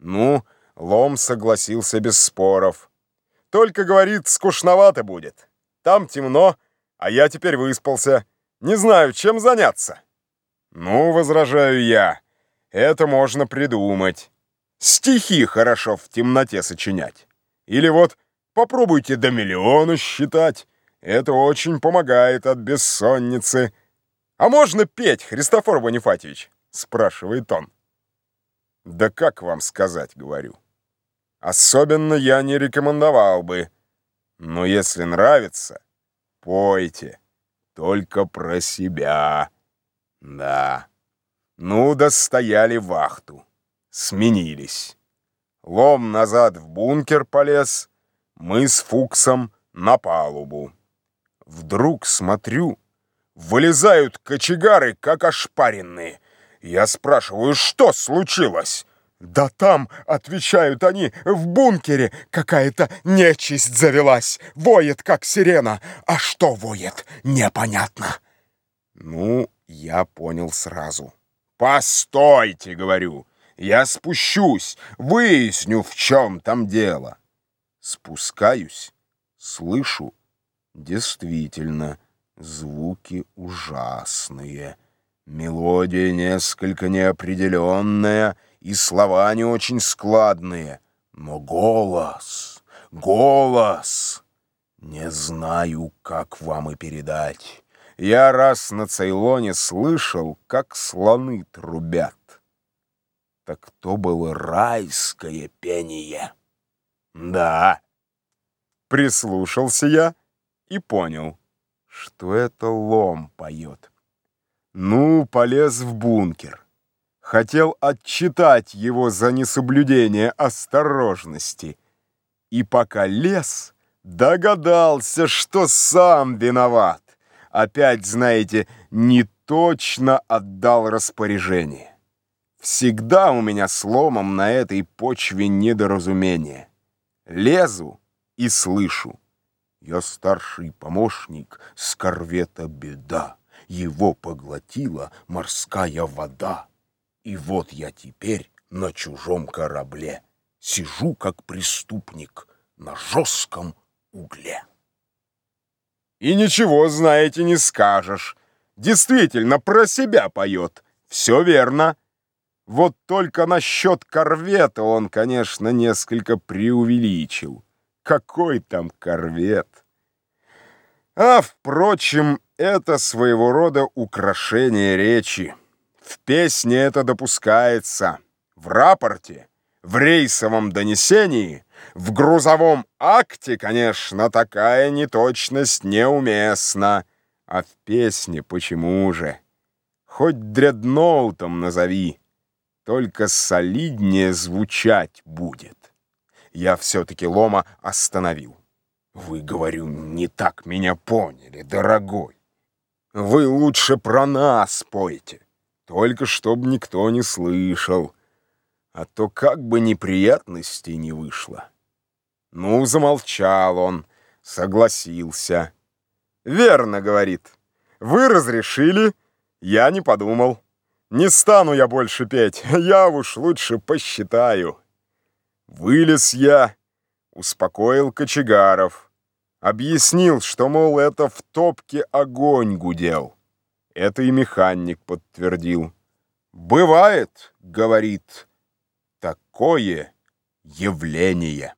Ну, Лом согласился без споров. Только, говорит, скучновато будет. Там темно, а я теперь выспался. Не знаю, чем заняться. Ну, возражаю я, это можно придумать. Стихи хорошо в темноте сочинять. Или вот попробуйте до миллиона считать. Это очень помогает от бессонницы. А можно петь, Христофор Бонифатьевич? Спрашивает он. Да как вам сказать, говорю. Особенно я не рекомендовал бы. Но если нравится, пойте. Только про себя. Да. Ну, достояли вахту. Сменились. Лом назад в бункер полез, мы с Фуксом на палубу. Вдруг смотрю, вылезают кочегары, как ошпаренные. Я спрашиваю, что случилось? «Да там, — отвечают они, — в бункере какая-то нечисть завелась, воет, как сирена. А что воет, непонятно». Ну, я понял сразу. «Постойте, — говорю, — я спущусь, выясню, в чем там дело». Спускаюсь, слышу, действительно, звуки ужасные. Мелодия несколько неопределенная — и слова не очень складные, но голос, голос, не знаю, как вам и передать. Я раз на Цейлоне слышал, как слоны трубят. Так то было райское пение. Да. Прислушался я и понял, что это лом поет. Ну, полез в бункер хотел отчитать его за несоблюдение осторожности. И пока лез, догадался, что сам виноват. Опять, знаете, не точно отдал распоряжение. Всегда у меня сломом на этой почве недоразумение. Лезу и слышу. Я старший помощник с корвета «Беда». Его поглотила морская вода. И вот я теперь на чужом корабле сижу как преступник на жестком угле. И ничего, знаете, не скажешь. Действительно, про себя поет. Все верно. Вот только насчет корвета он, конечно, несколько преувеличил. Какой там корвет? А, впрочем, это своего рода украшение речи. В песне это допускается. В рапорте, в рейсовом донесении, в грузовом акте, конечно, такая неточность неуместна. А в песне почему же? Хоть дредноутом назови, только солиднее звучать будет. Я все-таки Лома остановил. Вы, говорю, не так меня поняли, дорогой. Вы лучше про нас пойте. Только чтоб никто не слышал, а то как бы неприятностей не вышло. Ну, замолчал он, согласился. «Верно, — говорит, — вы разрешили, я не подумал. Не стану я больше петь, я уж лучше посчитаю». Вылез я, успокоил кочегаров, объяснил, что, мол, это в топке огонь гудел. Это и механик подтвердил. «Бывает, — говорит, — такое явление».